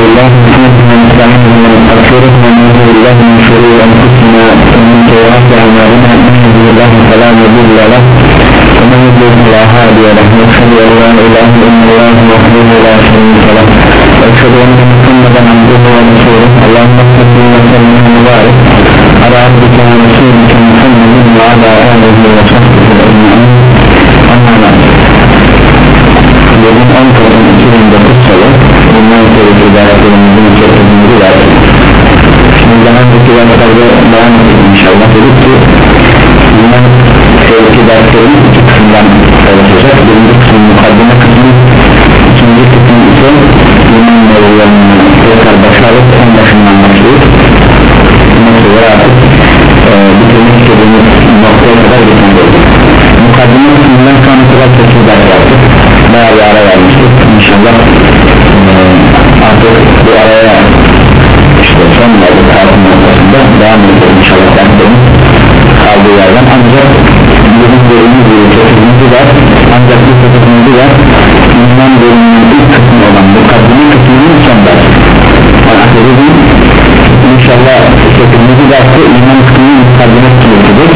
بالله من نستعين من نستغفره ونعوذ بالله من شرور انفسنا ومن سيئات اعمالنا من يهده الله فلا مضل له ومن يضلل فلا هادي له واشهد ان لا اله الا الله وحده لا شريك له واشهد ان محمدا عبده ورسوله اللهم صل وسلم وبارك على عبدك ورسولك محمد وعلى اله وصحبه اجمعين اما بعد 2019 yılı sonraki ibaretlerimizin içerisinde var Şimdi daha önceki derslerde devam edelim inşallah. Dedik ki Bundan sonraki derslerin iki kısımdan derste iman kısmının mukaddime kısmıdır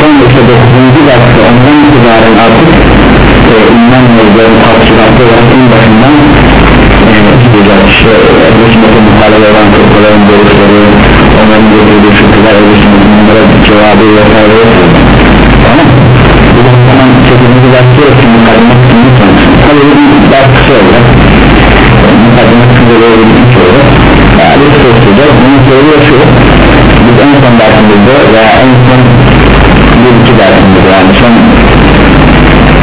sonraki dokuzuncu derste ondan itibaren artık e, iman mevzuları tavsilatı olarak en başından e, gideceğiz işte Ebu muhalefet olan fırkaların görüşleri onların getirdiği şüpheler Ebu Sünnet'in bunlara cevabı vesaire tamam. Bu zaman 8. dersi için mukaddemet kısmını tanışın tabi bir ders kısa olacak. Mukaddemet kısmını böyle bir söyleyeceğiz bunun söylüyor şu biz en son dersimizde veya en son bir iki dersimizde yani son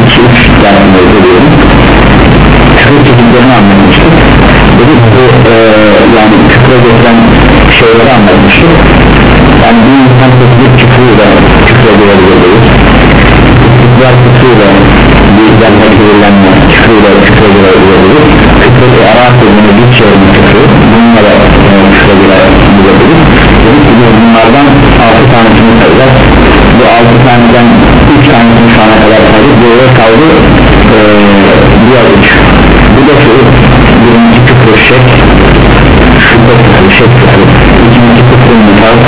iki üç dersimizde diyelim. Küfür çeşitlerini anlatmıştık. Dedik bu e, yani küfre getiren şeyleri anlatmıştık. Yani bir insan teknik küfürle küfre girebiliriz istikrar küfürle bir cennet verilenme küfürle küfre girebiliriz küfre Arap sözünü bir çevirme küfür bununla da e, küfre girebiliriz dedik ki bunlardan altı tanesini sayacağız. Bu altı taneden üç tanesini şu ana kadar saydık. Böyle kaldı e, diğer bu da şu birinci küfür şek. Şüphe küfür şek küfür ikinci küfür nifak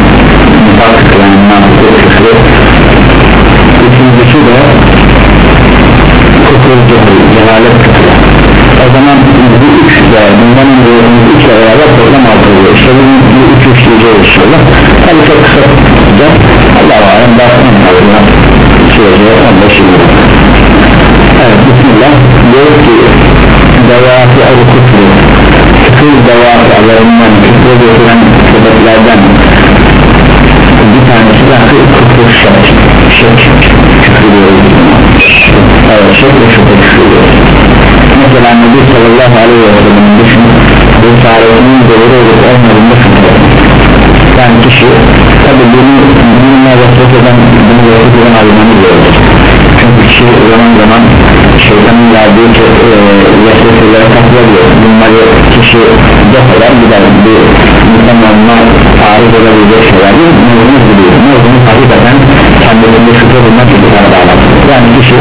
küfür yani münafıklık küfür üçüncüsü de küfür cehalet küfür o zaman bu üç de bundan önce üç de beraber toplam altı oluyor. İşte bu, bu üç işleyeceğiz inşallah tabi çok kısa tutacağız. Allah-u Alem dersinin altına sürece 15 yıl evet bismillah. Diyor ki devası el kufru küfür devası Allah'ından küfür götüren sebeplerden bir tanesi de kufur şek şek küfür diyoruz evet şek ve şüphe mesela Nebi sallallahu aleyhi ve sellem'in düşün bu çaresinin doğru olup olmadığında şüphe yani kişi tabi bunu bununla vasıf eden bunu vasıf eden almanı gerekir çünkü kişi zaman zaman şeytanın verdiği e, vesveselere kapılabiliyor bunları kişi def eder gider bir insan olma tarif edebilecek şeyler değil. Mevzumuz biliyor mevzumuz hakikaten kendisinde şüphe bulmak için bağlar yani kişi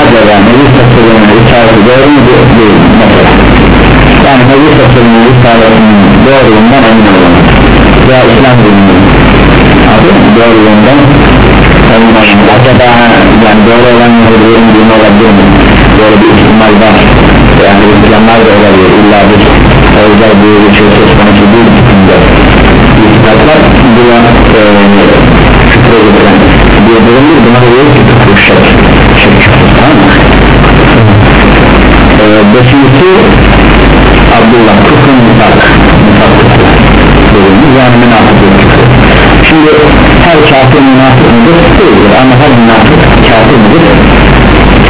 acaba nevi satılığına risaleti doğru mu değil. Mesela. Yani nevi satılığına risaletinin doğruluğundan emin olmak veya İslam dininin doğruluğundan emin olmak acaba yani doğru olan dini olabilir mi böyle bir ihtimal var. Yani Hristiyanlar da olabilir. İlla bir özel bir şey söz konusu değil bütünde itikatlar buna e, şükre getiren bir durumdur buna da diyor ki küfür şek şek tamam mı? E, beşincisi Abdullah nifak nifak küfür dediğimiz yani münafıklık şimdi her kafir münafık mıdır? değildir. Ama her münafık kafir midir?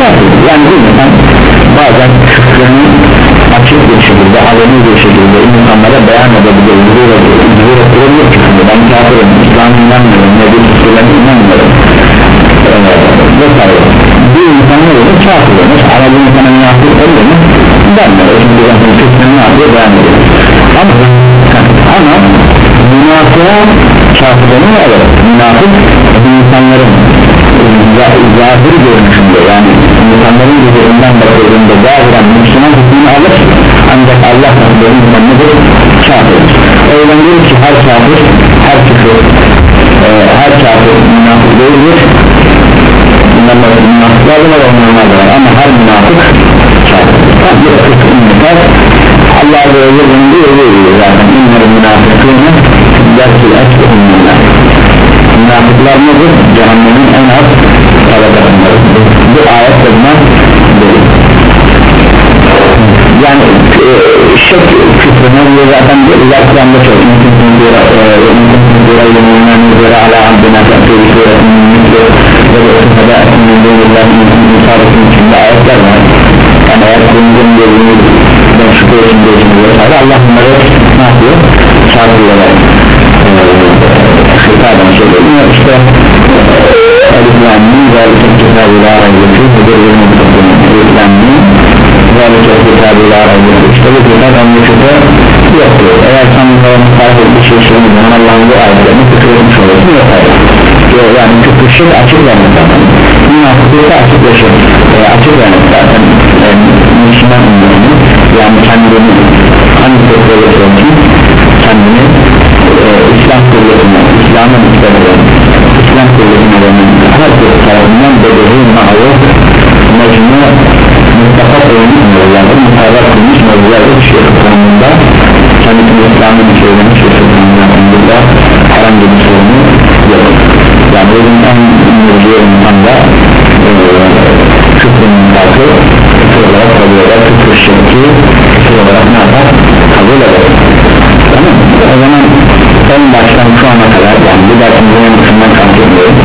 Kafirdir yani insan bazen küfrünü açık bir şekilde aleni bir şekilde insanlara beyan edebilir zuhur ettirebilir küfrünü ben kafirim. İslam'a inanmıyorum. Ne bir küfürlerine inanmıyorum. Vesaire bir insan ne olur kafir olur ama bir insana münafık olur mu? denmiyor şimdi zaten küfrünü ne yapıyor? Beyan ediyor. Ama ama münafığa kafirlerin evet. Münafık insanların zahiri görünüşünde yani insanların gözünden bakıldığında zahiren Müslüman hükmünü alır. Ancak Allah Resulü'nün nedir? kafir. Öyle değil ki her kafir her küfür e, her kafir münafık değildir. Bunlar münafıklar var onlarlar var. Ama her münafık kafir. Bir kısım ümmetler Allah Azze ve Celle'nin de öyle diyor zaten. İnler münafıkını dersil eski ümmetler Münafıklar nedir? Cehennemin en az Bu ayet buna değil. Yani e, şek küfrüne diye zaten uzak Kur'an'da çok mümkün diyor mümkün diyor yeminler üzere ala abdina ta'tiri suretinin mümkün ve de sıfada ekimin değiller mümkün isaretin içinde ayetler var yani eğer kulunun dediğini ben şükür için dediğini vesaire Allah bunları ne yapıyor? çağırıyorlar hitaben söylüyor. İşte Eliflenmin zâlike kitabı la raylıkı Hıdırlı mutlakın Eliflenmin zâlike kitabı la raylıkı İşte bu kitap anlayışıda yoktur Eğer sen bunların tarif bir şey söylediğin zaman Allah'ın bu ayetlerini tutuyormuş olursun yok hayır Yani küfrüşü açık vermek zaten Münafıklıkta açıklaşır e, Açık vermek zaten e, Müslüman ümmetini Yani kendini hangi sektörde söylediğin Kendini e, İslam kuvvetine İslam'ın istemeden isterleri İslam devletine herkes tarafından bedeli mağlup mecmu mutlaka oyunu yollarda mutabak kılmış mevzularda bir şey konumunda kendisini İslam'ın söylemiş ve sözünde herhangi bir sorunu yok. Yani bugün en ünlü insanda küfrün farkı küfür olarak kabul eder küfür şirki küfür olarak ne yapar? Kabul eder. Tamam o zaman en baştan şu ana kadar bir dersimizin en başından kalkıyorum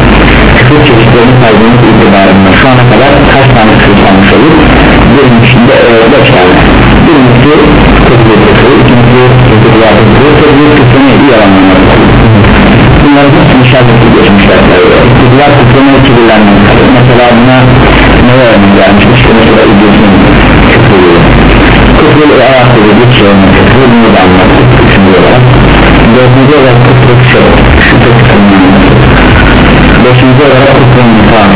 küfür çeşitlerini saydığımız itibarında şu ana kadar kaç tane küfür almış olur birincisi de beş tane birincisi küfür küfür ikincisi küfür küfür küfür küfür neydi yalanlamak bunların hepsini işaretli geçmişler. Küfürler küfürün kibirlenmek mesela buna ne örnek vermiş işte mesela İdris'in küfürü küfür ayakta bir şey küfür bunu da anlattık üçüncü olarak. Dördüncü olarak küfür şey şüphe küfürünün beşinci olarak küfürün nifak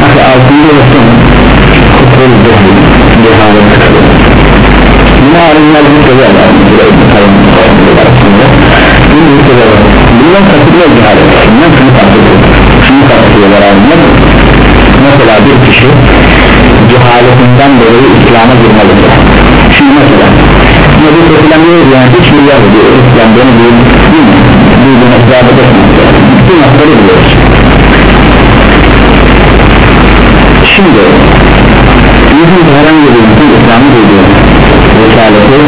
Hatta altıncı olsun. Küfür cehalet cehalet Yine alimler bir şey var. Bundan kasıtıyor cehalet Bundan şunu kasıtıyor Şunu kasıtıyorlar alimler Mesela bir kişi cehaletinden dolayı İslam'a girmelidir Şimdi mesela Nebi Selam diyor yani hiç bir yer diyor. İslam beni mi? Duyduğuna icabet etmez Bu noktaları biliyoruz Şimdi Yüzün herhangi bir insan İslam'ı duyduğu Vekaleti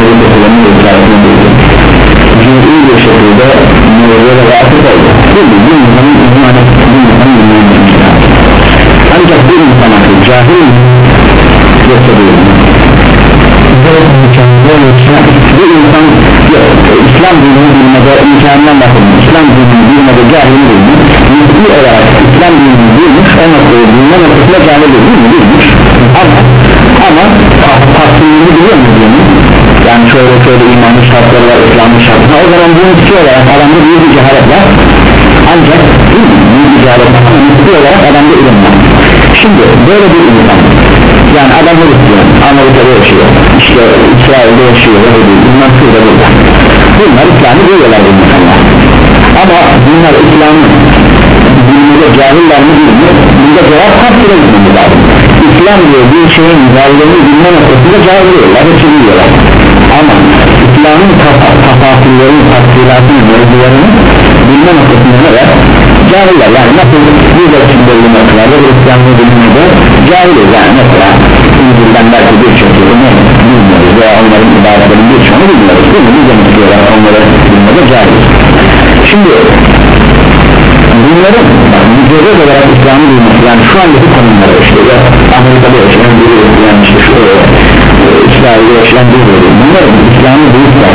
Nebi Selam'ın vekaletini duyduğu Cüz'i bir şekilde Nuriye ve vakıf oldu. Mi? Bir insanın iman ettiği bir insanın iman bir insan İslam dinini bilmede imkanından bahsediyor İslam dinini bilmede cahil değil Nisbi olarak İslam dinini bilmiş o noktayı bilme noktasında cahil mi? Bilmiş. Ama ama tahsilini biliyor mu dini? Yani şöyle şöyle imanın şartları var İslam'ın şartları o zaman bu nisbi olarak adamda büyük bir cehalet var. Ancak büyük bir cehalet var. Ama olarak adamda ilim var şimdi böyle bir insan yani adam Hristiyan Amerika'da yaşıyor işte İsrail'de yaşıyor bunlar şurada burada bunlar İslam'ı duyuyorlar bu insanlar. Ama bunlar İslam'ı bilmede cahiller mi bilmiyor bunda cevap kapsıra gitmemiz İslam diyor bir şeyin varlığını bilme noktasında cahil diyorlar hepsi biliyorlar ama İslam'ın tafasillerini tafsilatını mevzularını bilme noktasında ne var cahiller yani nasıl bir için belli noktalarda Hristiyanlığı biliminde cahiliz yani mesela İncil'den belki bir çok yılını bilmiyoruz veya onların ibadetlerin bir çoğunu bilmiyoruz. Değil mi? Biz de mutluyorlar onları bilmede cahiliz. Şimdi bunların mücadele olarak İslam'ı bilmesi yani şu andaki konumları işte ya Amerika'da yaşayan biri yani işte şu e, İsrail'de yaşayan biri bunlar İslam'ı büyükler.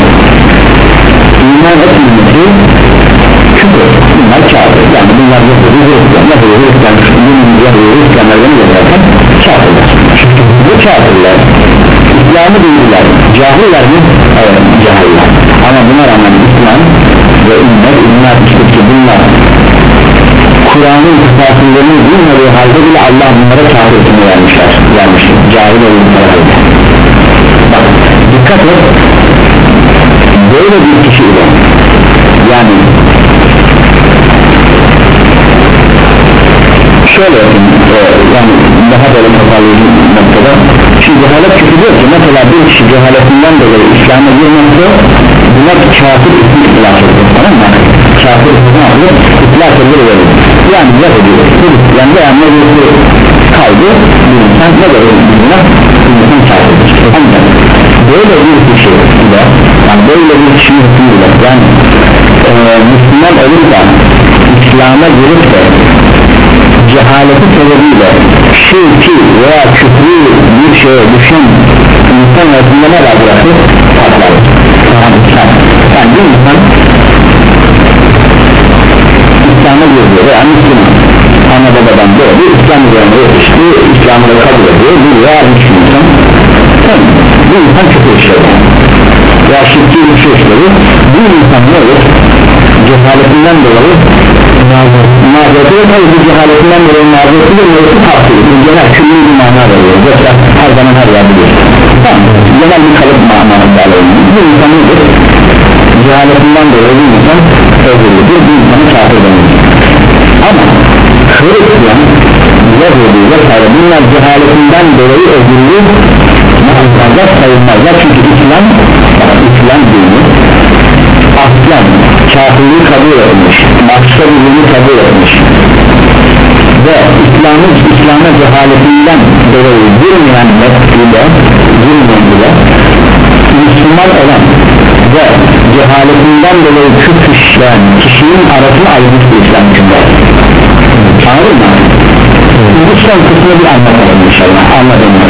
İman etmemesi küfür bunlar kafir yani bunlar yoktur Hristiyan nasıl Hristiyan bunlar Hristiyanlardan yazarken kafirler bu kafirler İslam'ı bildiler. Cahiller mi? evet cahiller. Ama buna rağmen İslam ve ümmet ümmet işte ki bunlar Kur'an'ın tefasillerini bilmediği halde bile Allah bunlara hükmü vermişler. Vermiş. Cahil oldukları halde bak fakat böyle bir kişi ile yani şöyle yapayım. E, yani daha böyle toparlayıcı noktada. Şimdi cehalet çünkü diyor ki mesela bir kişi cehaletinden dolayı İslam'a girmezse buna kafir itlak edilir tamam mı? kafir itlak edilir yani ne ediyor. Yani ne birisi kaldı bir insan ne de bildiğine bir insan kafirdir ancak böyle bir kişi de yani böyle bir kişi hükmüyle yani e, Müslüman olur da İslam'a girip de cehaleti sebebiyle şirki veya küfrü bir şeye düşen insan arasında ne var burası? Patlar yani, bir insan İslam'a girdi veya Müslüman. Ana babadan doğdu İslam üzerine yetişti İslam'ı kabul ediyor. Bir veya Müslüman tamam bu insan küfür işledi. Veya şirki bir şey işledi. Bu insan ne olur? cehaletinden dolayı mazereti ve bu cehaletinden dolayı mazereti de neyse tavsiye bu genel külli bir mana veriyor. Yoksa her zaman her yerde değil tamam genel bir kalıp manası alayım bu insan nedir? cehaletinden dolayı bir insan özürlüdür bir insanı kafir denir ama Hristiyan Yahudi vesaire bunlar cehaletinden dolayı özürlü mahkumlarlar sayılmazlar çünkü İslam İslam dini aslan kafirliği kabul etmiş başka birliğini kabul etmiş ve İslam'ın İslam'a cehaletinden dolayı girmeyen nefsiyle girmeyen bile Müslüman olan ve cehaletinden dolayı küfür işleyen kişinin arasını ayrılmıştı İslam hükümler anladın mı? bu son kısmını bir anlatalım inşallah anladın mı?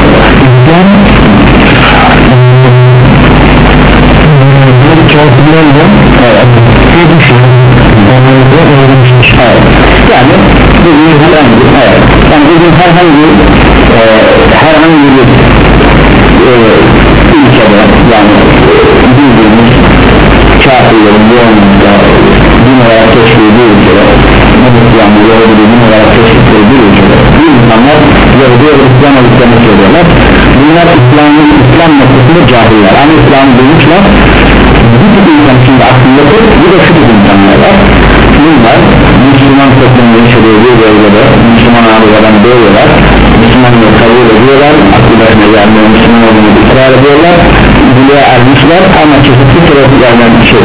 İslam kafirlerle evet. bir şey onları öğrenmiştir evet. yani bugün herhangi evet. yani bugün herhangi e, herhangi bir e, ülkede yani bildiğimiz kafirlerin yoğunlukta din olarak seçtiği bir ülkede Hristiyanlı Yahudi din olarak seçtikleri bir ülkede bu insanlar Yahudi ve Hristiyan olduklarını söylüyorlar bunlar İslam'ın İslam noktasında cahiller ama İslam'ı duymuşlar bir tip insan şimdi aklındadır bir de şu tip insanlar var. Bunlar Müslüman toplumda yaşadığı bir bölgede Müslüman abilerden doğuyorlar. Müslümanlığı kabul ediyorlar aklı başına geldiğinde Müslüman olduğunu ısrar ediyorlar. Buluğa ermişler ama çeşitli sebeplerden şey,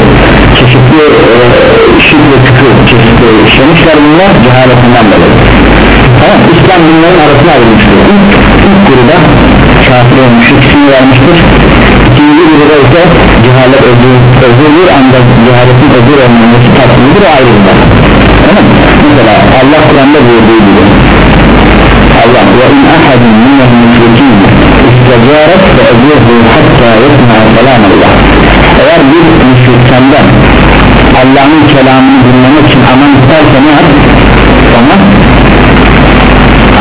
çeşitli e, ve küfür çeşitli işlemişler bunlar cehaletinden dolayı. Tamam İslam bunların arasına ayrılmıştır. İlk, ilk gruba kafir olmuş ikisini vermiştir ikinci gruba ise cehalet özür, özürdür ancak cehaletin özür olmaması tatlıdır o ayrılır tamam mesela Allah Kur'an'da buyurduğu gibi Allah ve in ahadin minel müşrikin istecaret ve ezirhu hatta yetma selam Allah eğer bir müşrik senden Allah'ın kelamını dinlemek için aman isterse ne yap? Ona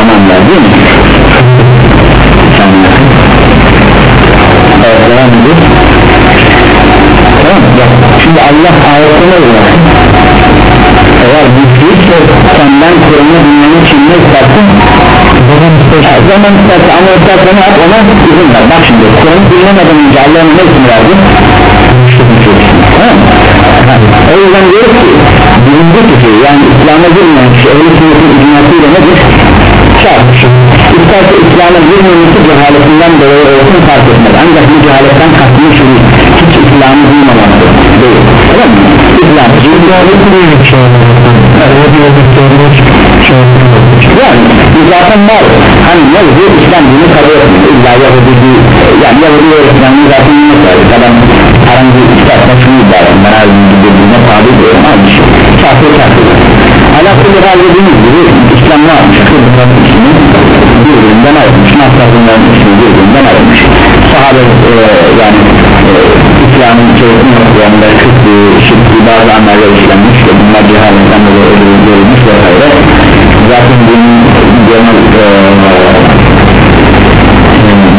aman ver değil mi? Göre eğer müşrikse senden Kur'an'ı dinlemek için ne istersin? Zaman istersen Zaman istersen ama istersen yap? Ona izin ver. Bak şimdi Kur'an'ı dinlemeden önce Allah'ın ne isim verdi? O yüzden diyoruz ki birinci kişi yani İslam'a girmeyen kişi ehl-i sünnetin icmasıyla nedir? Şartçı İsterse İslam'a girmemesi cehaletinden dolayı olsun fark etmez. Ancak bu cehaletten kastını şunu hiç İslam'ı duymaması değil. Tamam mı? Bir şey yani bu zaten var. Hani Yahudi İslam dini kabul etmiyor. İlla Yahudi yani Yahudi öğretmenliği zaten yok adam herhangi bir istersen şunu ibaret ben her gün birbirine tabi diyorum aynı şey kafir kafir. Ala kulli hal dediğimiz gibi İslam ne yapmış? Kırmızı ismi birbirinden ayrılmış nasrarından ismi birbirinden ayrılmış sahabe e, yani e, İslam'ın çoğunun noktalarında kırklı şirkli bazı ameller işlenmiş ve bunlar cehaletten dolayı öldürülmüş ve hayre zaten bunun genel e,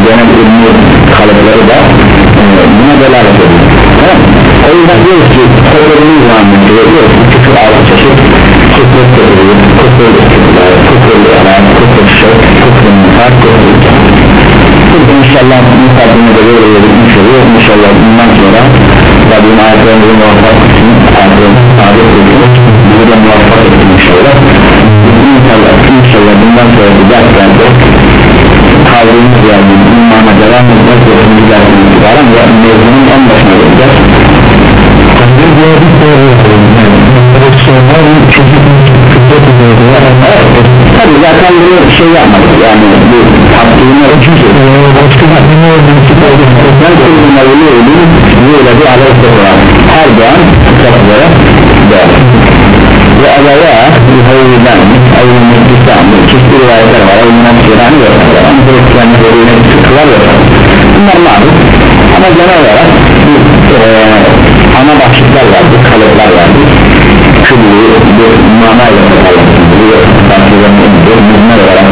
genel kalıpları da e, buna delalet ediyor o yüzden diyoruz ki kodlarımız zamanında diyoruz ki küfür altı çeşit küfür küfür küfür küfür küfür yalan küfür şok küfür nifak küfür burada inşallah mukaddimede böyle verilmiş olur ediyor inşallah bundan sonra Rabbim ayetlerimizi muvaffak etsin. Sabit ediyor bizi de muvaffak etsin inşallah. İnşallah inşallah bundan sonraki derslerde kaldığımız yerden imana devam edeceğiz. Ve önümüz dersin itibaren ve mevzunun en başına geleceğiz. Bir diğer bir soru Profesyonel çocuk kıtlık üzerinde Evet, tabii zaten bunu şey yapmadık. Yani bu hakkını ucuz bir ne olduğunu Ben kulluğuna öyle ölüm Böyle bir aleyhisselam Her doğan kitaplara doğar Ve alaya Yuhayyi'den Eyyumun İslam'ı Çeşitli rivayetler var. Eyyumun İslam'ı yaparlar Ama bu İslam'ı böyle sıkılar yaparlar Bunlar maruf Ama genel olarak bu e, ana başlıklar vardı kalıplar vardı Külli bir manayla Bu başlıkların bir müzmer olarak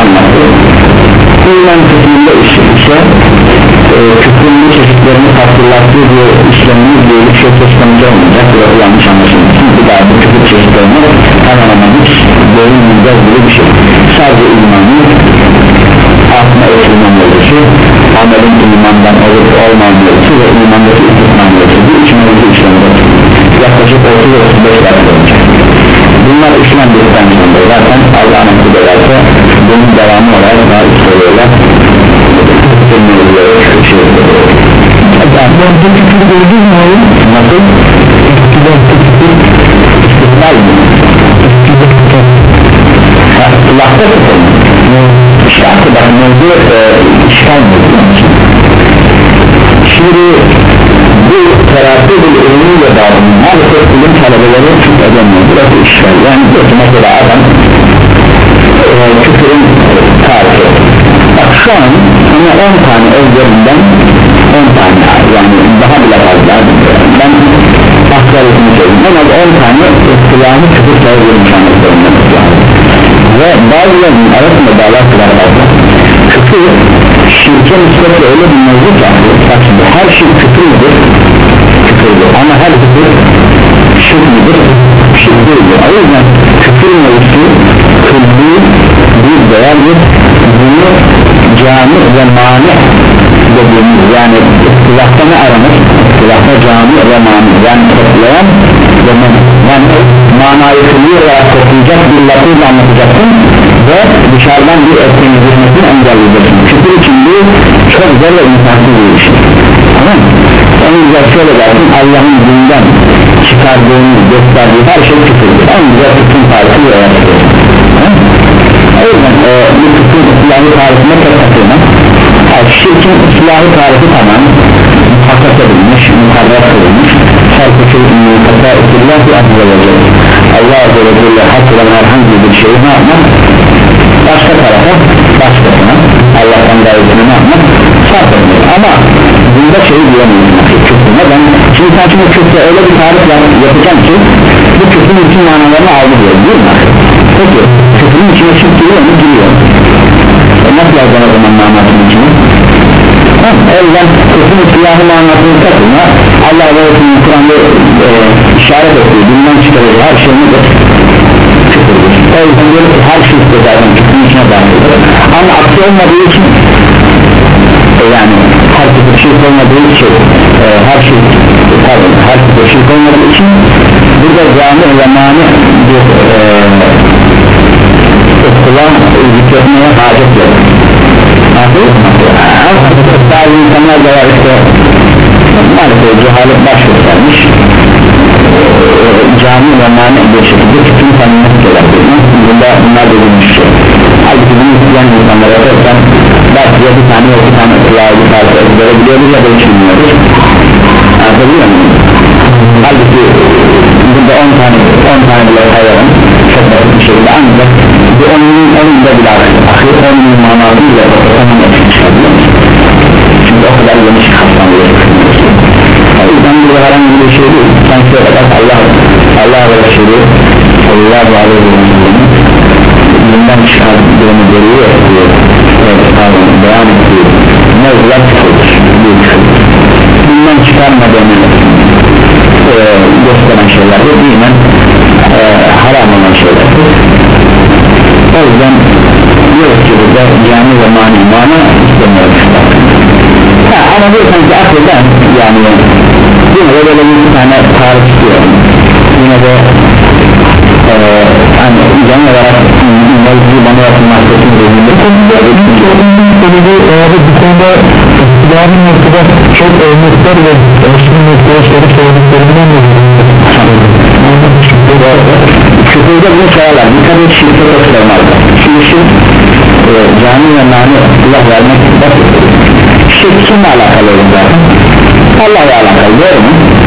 anlatıyor İman kısmında ise e, küfrün bu çeşitlerini hatırlattığı bir işlemimiz böyle bir şey söz konusu olmayacak burası yanlış anlaşılmasın bir daha bu küfür çeşitlerini hemen hemen hiç görünmeyeceğiz gibi bir şey sadece imanı atma etkilen oluşu amelin imandan olup olmaması ve imandaki istisnan oluşu bu üç mevzu işlemde yaklaşık 30-35 dakika olacak. Bunlar işlendikten sonra zaten Allah nasip ederse bunun devamı olarak daha üst oğlum? Nasıl? İstiklal? Ha, Kulakta tutalım İşte bak mevzu e, işgal mevzu. Şimdi bu terapi bir ürünüyle bağlı maalesef ilim talebeleri çok edemiyor burası işgal yani diyorsun mesela adam e, küfürün tarifi. Bak şu an sana 10 tane ezberinden 10 tane yani daha bile fazla. Ben aktarısını söyleyeyim. En az 10 tane silahı küfür şu an ezberimden ve bazılarının arasında bağlantılar fazla küfür şirke nispetle öyle bir mevzu ki bak her şey küfür müdür ama her küfür şirk midir? Şirk değildir. O yüzden küfür mevzusu külli bir değerdir. Bunu cami ve mani dediğimiz yani istilahta ne aranır. İstilahta cami ve mani yani toplayan ve men yani manayı külli olarak toplayacak bir lafızla anlatacaksın ve dışarıdan bir etkinin girmesini ve imkansız bir iş tamam en güzel şöyle dersin Allah'ın dinden çıkardığını gösterdiği her şey küfürdür. En güzel küfrün tarifi ve o yüzden e, bu küfrün silahı tarifine tek takılma yani şirkin silahı tarifi tamam. Muhakkak edilmiş, mukarrar kılınmış sarfı şeyin muhakkak etillâhi azze ve celle Allah azze ve celle hak olan herhangi bir şeyi ne yapmak başka tarafa başkasına Allah'tan gayretini ne yapmak ama bunda şeyi diyemiyorsun küfrü neden? şimdi sen şimdi küfrü öyle bir tarif yap, yapacağım ki bu küfrün bütün manalarını aldı diyor değil mi? peki küfrün içine giriyor mu? giriyor e nasıl yazacağım o zaman manasının içine? o yüzden küfrün silahı manasını takılma Allah ve Resulü'nün Kur'an'da e, işaret ettiği dünden çıkarıyor her şey nedir? küfürdür o yüzden diyor her şey zaten küfrün içine dahildir ama aksi olmadığı için şirk olmadığı için e, her şey pardon her türlü şirk olmadığı için burada cami ve mani bir e, okula zikretmeye hacet yok. Bazı insanlar da var işte. Maalesef cehalet baş göstermiş. Cami ve mani bir şekilde tüm tanımını söyler bunda bunlar dediğimiz şey. Halbuki bunu belki ya bir tane ya bir tane kulağı bir tane görebiliyoruz ya da bilmiyoruz anlatabiliyor muyum? halbuki burada 10 tane 10 tane bile sayalım çok basit bir şekilde ancak bu onun onun da bile ahir onun manasıyla onun etkisi çıkabiliyor çünkü o kadar geniş kapsamlı o yüzden burada herhangi bir şey değil. Şöyle bak Allah Allah ve Resulü sallallahu aleyhi ve sellem'in bundan çıkardığını görüyor diyor pardon beyan ettiği mevzular çıkılır bundan çıkarmadığını e, gösteren şeyler de dinen e, haram olan şeylerdir o yüzden diyoruz ki burada cami ve mani mana istemiyoruz. Ha, ama diyorsan ki akleden yani yine de böyle bir tane tarif istiyorum. Yine de eee hani genel olarak mevzu bana yapılması için dediğimde bu konuda iktidarın noktada çok örnekler ve Osman noktaya soru söylediklerinden Küfürde bunu sayarlar dikkat et şirke sormazlar şimdi şirk e, cani ve nani Allah vermek şirk kimle alakalı olur zaten Allah'la alakalı doğru mu?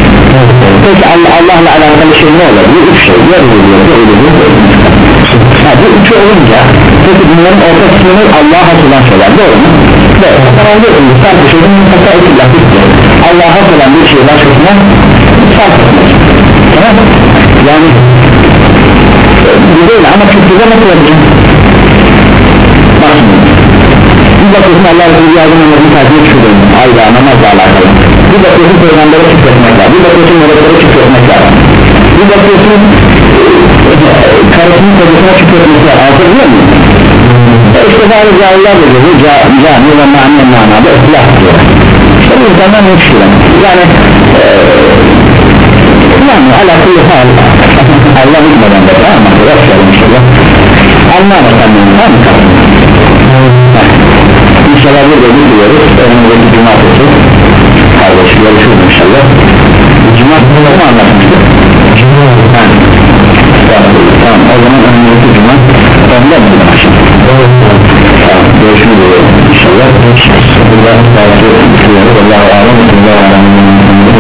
Peki Allah, Allah'la alakalı şey ne olur? Bu üç şey. Ya uluyor ya uluyor ha, bu üçü olunca peki bunların orta kısmını Allah'a atılan şeyler doğru mu? Doğru. Tamam diyorsun ki sarf şeyin mutlaka itilaf istiyor Allah'a atılan bir şey başkasına etmek tamam mı? yani bu değil ama küfürde nasıl yapacağım? bak şimdi bir bakıyorsun Allah Resulü yardım namazını takip ediyor ayda namazla alakalı. Bir bakıyorsun peygambere küfretmek var bir bakıyorsun meleklere küfretmek var bir bakıyorsun e, karısının kocasına küfretmek var anlatabiliyor muyum? E işte bazı cahiller de diyor ca, cani ve mani manada ıslah diyor. İşte bu insanlar ne çıkıyor yani e, yani ala kulli hal. Allah bilmeden de tamam mı? Rastlayalım inşallah. Anlar efendim tamam mı? mesela burada ne diyoruz? Önümüzdeki cumartesi kardeş görüşürüz inşallah. Cumartesi ne anlatmıştık? Tamam. O zaman önümüzdeki cuma. Onda mı anlaşılır tamam görüşürüz inşallah. Burada bazı düşünüyoruz Allah'a emanet olun.